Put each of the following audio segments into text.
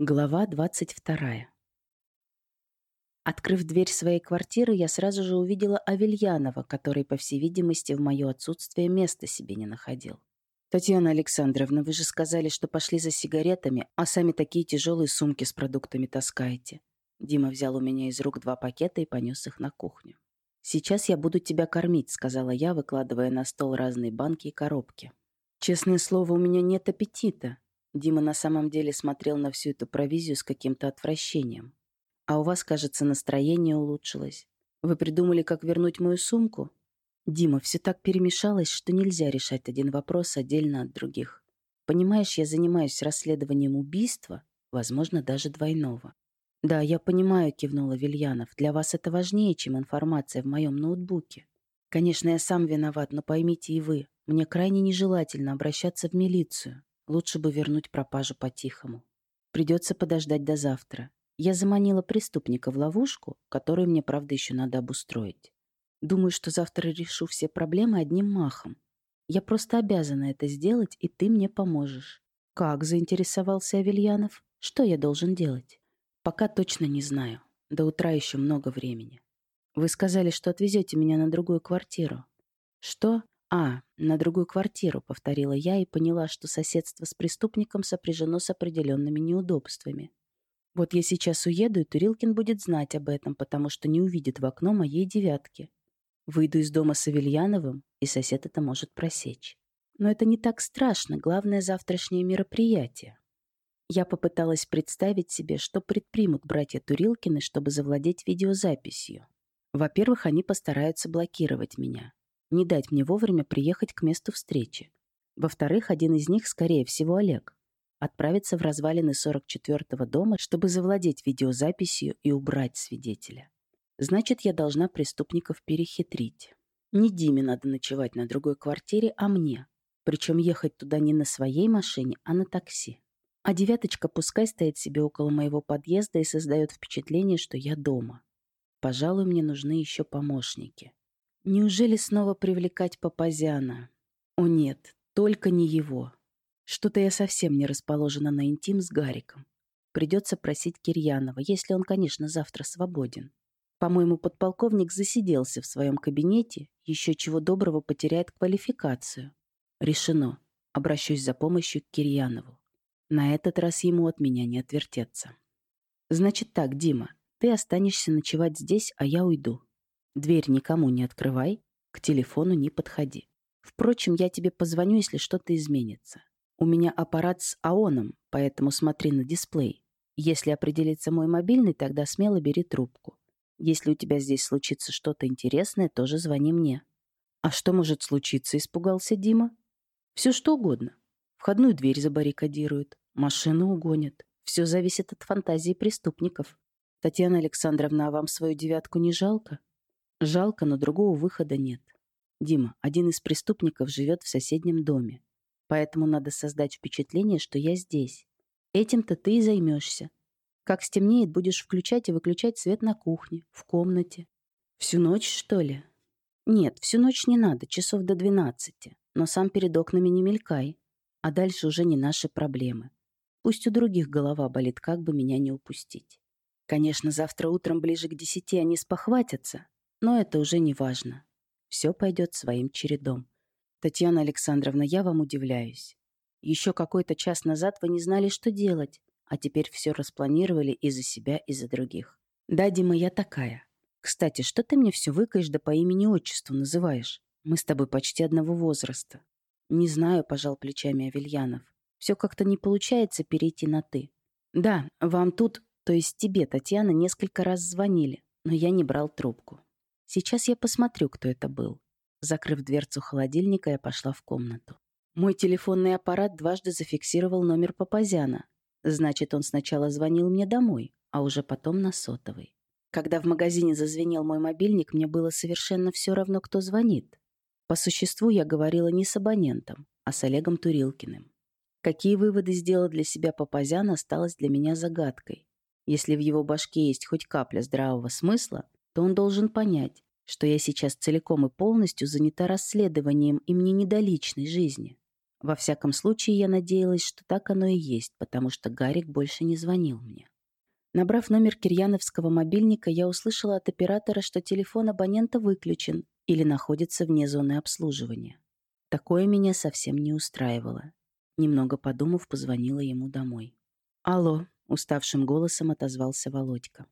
Глава 22. Открыв дверь своей квартиры, я сразу же увидела Авельянова, который, по всей видимости, в мое отсутствие места себе не находил. «Татьяна Александровна, вы же сказали, что пошли за сигаретами, а сами такие тяжелые сумки с продуктами таскаете». Дима взял у меня из рук два пакета и понес их на кухню. «Сейчас я буду тебя кормить», — сказала я, выкладывая на стол разные банки и коробки. «Честное слово, у меня нет аппетита», Дима на самом деле смотрел на всю эту провизию с каким-то отвращением. «А у вас, кажется, настроение улучшилось. Вы придумали, как вернуть мою сумку?» «Дима, все так перемешалось, что нельзя решать один вопрос отдельно от других. Понимаешь, я занимаюсь расследованием убийства, возможно, даже двойного». «Да, я понимаю», — кивнула Вильянов. «Для вас это важнее, чем информация в моем ноутбуке. Конечно, я сам виноват, но поймите и вы, мне крайне нежелательно обращаться в милицию. Лучше бы вернуть пропажу по-тихому. Придется подождать до завтра. Я заманила преступника в ловушку, которую мне, правда, еще надо обустроить. Думаю, что завтра решу все проблемы одним махом. Я просто обязана это сделать, и ты мне поможешь. Как заинтересовался Авельянов? Что я должен делать? Пока точно не знаю. До утра еще много времени. Вы сказали, что отвезете меня на другую квартиру. Что? «А, на другую квартиру», — повторила я и поняла, что соседство с преступником сопряжено с определенными неудобствами. Вот я сейчас уеду, и Турилкин будет знать об этом, потому что не увидит в окно моей девятки. Выйду из дома с Авельяновым, и сосед это может просечь. Но это не так страшно, главное завтрашнее мероприятие. Я попыталась представить себе, что предпримут братья Турилкины, чтобы завладеть видеозаписью. Во-первых, они постараются блокировать меня не дать мне вовремя приехать к месту встречи. Во-вторых, один из них, скорее всего, Олег, отправится в развалины 44-го дома, чтобы завладеть видеозаписью и убрать свидетеля. Значит, я должна преступников перехитрить. Не Диме надо ночевать на другой квартире, а мне. Причем ехать туда не на своей машине, а на такси. А девяточка пускай стоит себе около моего подъезда и создает впечатление, что я дома. Пожалуй, мне нужны еще помощники. Неужели снова привлекать Папазяна? О нет, только не его. Что-то я совсем не расположена на интим с Гариком. Придется просить Кирьянова, если он, конечно, завтра свободен. По-моему, подполковник засиделся в своем кабинете, еще чего доброго потеряет квалификацию. Решено. Обращусь за помощью к Кирьянову. На этот раз ему от меня не отвертеться. Значит так, Дима, ты останешься ночевать здесь, а я уйду. Дверь никому не открывай, к телефону не подходи. Впрочем, я тебе позвоню, если что-то изменится. У меня аппарат с АОНом, поэтому смотри на дисплей. Если определится мой мобильный, тогда смело бери трубку. Если у тебя здесь случится что-то интересное, тоже звони мне. А что может случиться, испугался Дима? Все что угодно. Входную дверь забаррикадируют, машину угонят. Все зависит от фантазии преступников. Татьяна Александровна, а вам свою девятку не жалко? Жалко, но другого выхода нет. Дима, один из преступников живет в соседнем доме. Поэтому надо создать впечатление, что я здесь. Этим-то ты и займешься. Как стемнеет, будешь включать и выключать свет на кухне, в комнате. Всю ночь, что ли? Нет, всю ночь не надо, часов до двенадцати. Но сам перед окнами не мелькай. А дальше уже не наши проблемы. Пусть у других голова болит, как бы меня не упустить. Конечно, завтра утром ближе к десяти они спохватятся, но это уже не важно. Все пойдет своим чередом. Татьяна Александровна, я вам удивляюсь. Еще какой-то час назад вы не знали, что делать, а теперь все распланировали и за себя, и за других. Да, Дима, я такая. Кстати, что ты мне все выкаешь да по имени-отчеству называешь? Мы с тобой почти одного возраста. Не знаю, пожал плечами Авельянов. Все как-то не получается перейти на «ты». Да, вам тут, то есть тебе, Татьяна, несколько раз звонили, но я не брал трубку. Сейчас я посмотрю, кто это был. Закрыв дверцу холодильника, я пошла в комнату. Мой телефонный аппарат дважды зафиксировал номер Папазяна. Значит, он сначала звонил мне домой, а уже потом на сотовый. Когда в магазине зазвенел мой мобильник, мне было совершенно все равно, кто звонит. По существу я говорила не с абонентом, а с Олегом Турилкиным. Какие выводы сделал для себя Папазян, осталось для меня загадкой. Если в его башке есть хоть капля здравого смысла, то он должен понять, что я сейчас целиком и полностью занята расследованием и мне не до личной жизни. Во всяком случае, я надеялась, что так оно и есть, потому что Гарик больше не звонил мне. Набрав номер кирьяновского мобильника, я услышала от оператора, что телефон абонента выключен или находится вне зоны обслуживания. Такое меня совсем не устраивало. Немного подумав, позвонила ему домой. «Алло», — уставшим голосом отозвался Володька.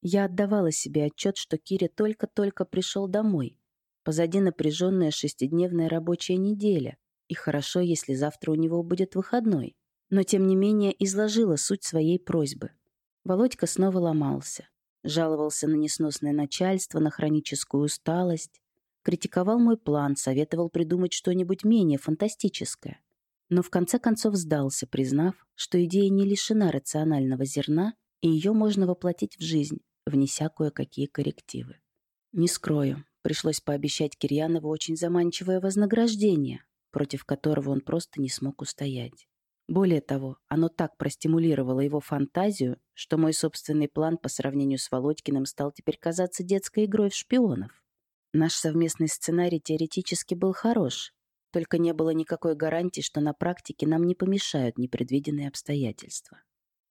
Я отдавала себе отчет, что Киря только-только пришел домой. Позади напряженная шестидневная рабочая неделя, и хорошо, если завтра у него будет выходной. Но, тем не менее, изложила суть своей просьбы. Володька снова ломался. Жаловался на несносное начальство, на хроническую усталость. Критиковал мой план, советовал придумать что-нибудь менее фантастическое. Но в конце концов сдался, признав, что идея не лишена рационального зерна, и ее можно воплотить в жизнь, внеся кое-какие коррективы. Не скрою, пришлось пообещать Кирьянову очень заманчивое вознаграждение, против которого он просто не смог устоять. Более того, оно так простимулировало его фантазию, что мой собственный план по сравнению с Володькиным стал теперь казаться детской игрой в шпионов. Наш совместный сценарий теоретически был хорош, только не было никакой гарантии, что на практике нам не помешают непредвиденные обстоятельства.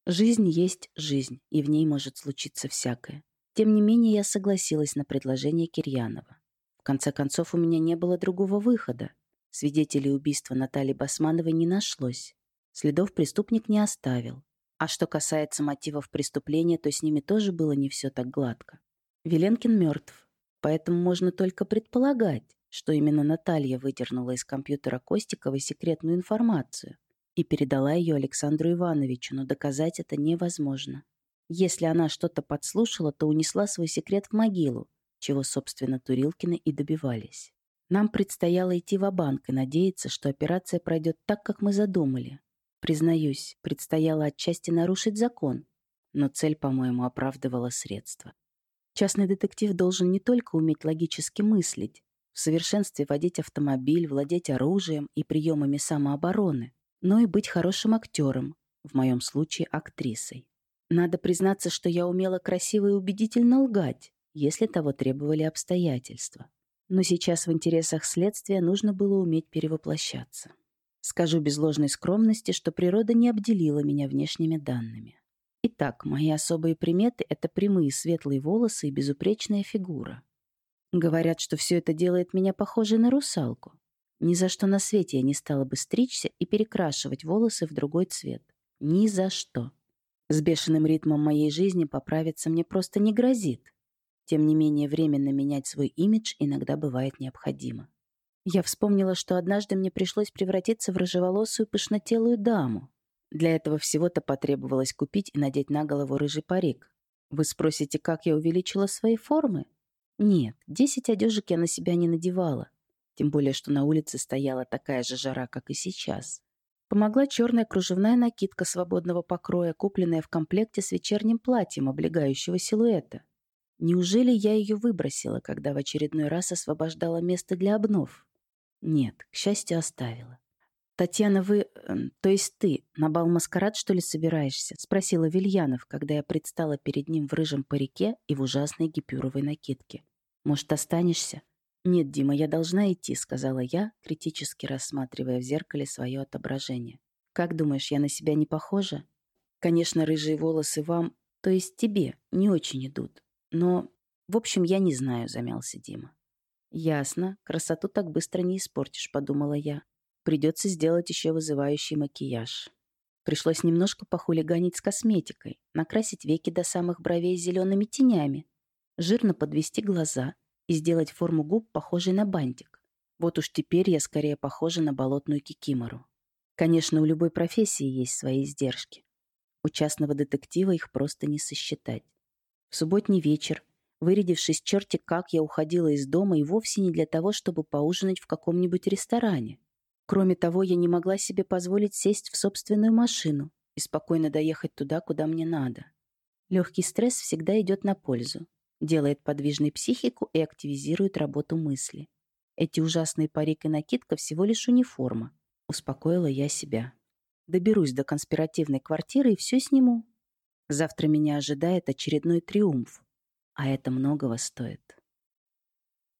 Жизнь есть жизнь, и в ней может случиться всякое. Тем не менее, я согласилась на предложение Кирьянова. В конце концов, у меня не было другого выхода. Свидетелей убийства Натальи Басмановой не нашлось. Следов преступник не оставил. А что касается мотивов преступления, то с ними тоже было не все так гладко. Веленкин мертв, поэтому можно только предполагать, что именно Наталья выдернула из компьютера Костиковой секретную информацию, и передала ее Александру Ивановичу, но доказать это невозможно. Если она что-то подслушала, то унесла свой секрет в могилу, чего, собственно, Турилкины и добивались. Нам предстояло идти в банк и надеяться, что операция пройдет так, как мы задумали. Признаюсь, предстояло отчасти нарушить закон, но цель, по-моему, оправдывала средства. Частный детектив должен не только уметь логически мыслить, в совершенстве водить автомобиль, владеть оружием и приемами самообороны, но и быть хорошим актером, в моем случае актрисой. Надо признаться, что я умела красиво и убедительно лгать, если того требовали обстоятельства. Но сейчас в интересах следствия нужно было уметь перевоплощаться. Скажу без ложной скромности, что природа не обделила меня внешними данными. Итак, мои особые приметы — это прямые светлые волосы и безупречная фигура. Говорят, что все это делает меня похожей на русалку. Ни за что на свете я не стала бы стричься и перекрашивать волосы в другой цвет. Ни за что. С бешеным ритмом моей жизни поправиться мне просто не грозит. Тем не менее, временно менять свой имидж иногда бывает необходимо. Я вспомнила, что однажды мне пришлось превратиться в рыжеволосую пышнотелую даму. Для этого всего-то потребовалось купить и надеть на голову рыжий парик. Вы спросите, как я увеличила свои формы? Нет, десять одежек я на себя не надевала. Тем более, что на улице стояла такая же жара, как и сейчас. Помогла черная кружевная накидка свободного покроя, купленная в комплекте с вечерним платьем облегающего силуэта. Неужели я ее выбросила, когда в очередной раз освобождала место для обнов? Нет, к счастью, оставила. «Татьяна, вы... Э, то есть ты на бал-маскарад, что ли, собираешься?» — спросила Вильянов, когда я предстала перед ним в рыжем парике и в ужасной гипюровой накидке. «Может, останешься?» «Нет, Дима, я должна идти», — сказала я, критически рассматривая в зеркале свое отображение. «Как думаешь, я на себя не похожа?» «Конечно, рыжие волосы вам, то есть тебе, не очень идут. Но, в общем, я не знаю», — замялся Дима. «Ясно. Красоту так быстро не испортишь», — подумала я. «Придется сделать еще вызывающий макияж». Пришлось немножко похулиганить с косметикой, накрасить веки до самых бровей зелеными тенями, жирно подвести глаза — и сделать форму губ похожей на бантик. Вот уж теперь я скорее похожа на болотную кикимору. Конечно, у любой профессии есть свои издержки. У частного детектива их просто не сосчитать. В субботний вечер, вырядившись черти как, я уходила из дома и вовсе не для того, чтобы поужинать в каком-нибудь ресторане. Кроме того, я не могла себе позволить сесть в собственную машину и спокойно доехать туда, куда мне надо. Легкий стресс всегда идет на пользу делает подвижной психику и активизирует работу мысли. Эти ужасные парик и накидка всего лишь униформа. Успокоила я себя. Доберусь до конспиративной квартиры и все сниму. Завтра меня ожидает очередной триумф. А это многого стоит.